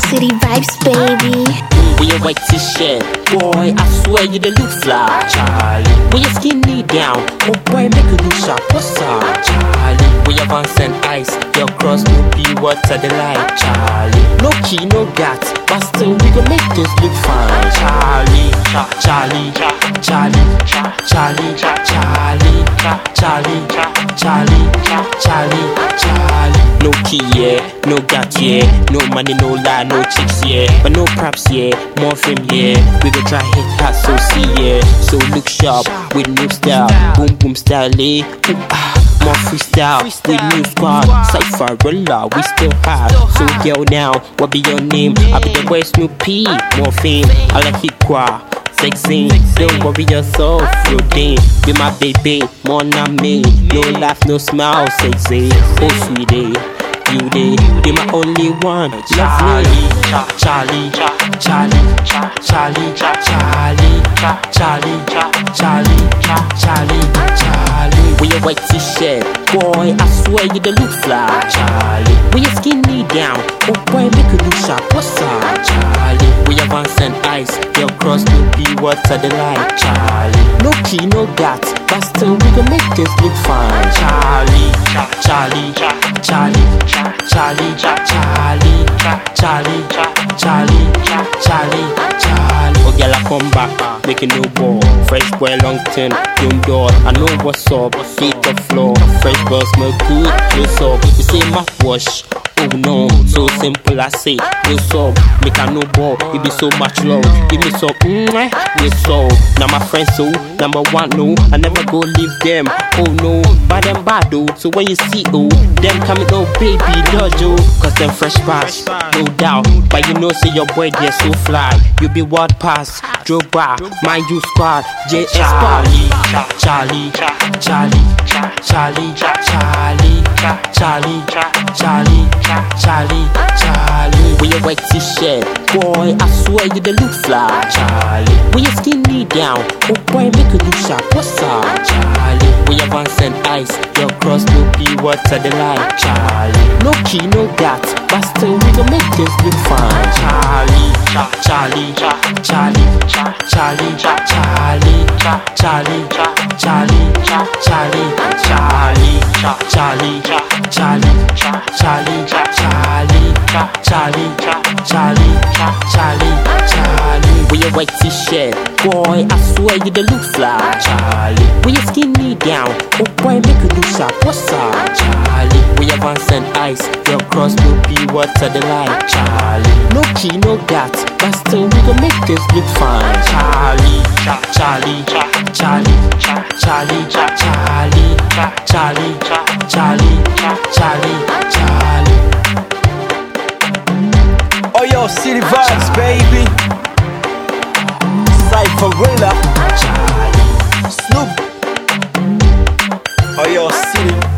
city vibes, baby. With your white t-shirt, boy, I swear you the look fly, Charlie. With your skinny down, oh boy, make a look sharp, what's up, Charlie? With your Vans and ice, your cross no be water the light, Charlie. No key, no gat, but still we gon' make this look fine, Charlie. Charlie, Charlie, Charlie, Charlie, Charlie, Charlie, Charlie, Charlie. No key, yeah, no gat, yeah, no money, no lie, no chicks, yeah, but no props, yeah, more fame, yeah. We gon' try hit hot, so see, yeah. So look sharp with new style, boom boom style, eh? Ooh, ah, more freestyle with new squad. Cypher, we still hot. So girl now, what be your name? I be the boy Snoopy, more fame. I like it qua. Sexy, don't worry yourself, routine. Be my baby, more than me. No laugh, no smile, sexy. Oh sweetie, you day, be my only one. Lovely, Charlie, Charlie, Charlie, Charlie, Charlie, Charlie, Charlie, Charlie. With your white t-shirt, boy, I swear you the look fly, Charlie. With your skinny down, oh boy, make you look sharp. What's up, Charlie? With your Vans and ice, your cross no be water the light, Charlie. No key, no gat, but still we gon' make this look fine, come back, making no ball. Fresh boy, long ten, doom door. I know what's up, feet the floor. Fresh boy, smell good, close up. You say mouthwash. Oh no, so simple I say, what's up? Make a no ball, it be so much love. Give me some, mm, what's up? Now my friends so number one no, I never go leave them. Oh no, but them bad though. So when you see oh, them coming oh baby dojo, cause them fresh pass, no doubt. But you know say your boy there so fly. You be what pass, drove by, my you squad, JS Charlie, Charlie, Charlie, Charlie, Charlie, Charlie, Charlie, Charlie, Charlie. Charlie, Charlie, Charlie. With your white t-shirt, boy, I swear you the look fly, Charlie. With your skinny down, oh boy, make you look sharp. What's up, Charlie? With your Vans and ice, your cross no be water the light, Charlie. No key, no gat, but still we gon' make this look fine, Charlie. Charlie, Charlie, Charlie, Charlie, Charlie, Charlie, Charlie, Charlie, Charlie, Charlie, Charlie, Charlie, Charlie, Charlie, Charlie. Charlie. With your white t-shirt, boy, I swear you the look fly, Charlie. With your skinny down, oh boy, make you look sharp. What's up, Charlie? With your Vans and ice, your cross no be water the light, Charlie. No key, no gat, but still we gon' make this look fine, Charlie. Charlie, Charlie, Charlie, Charlie, Charlie, City vibes, baby. Snoop. Oh yo, city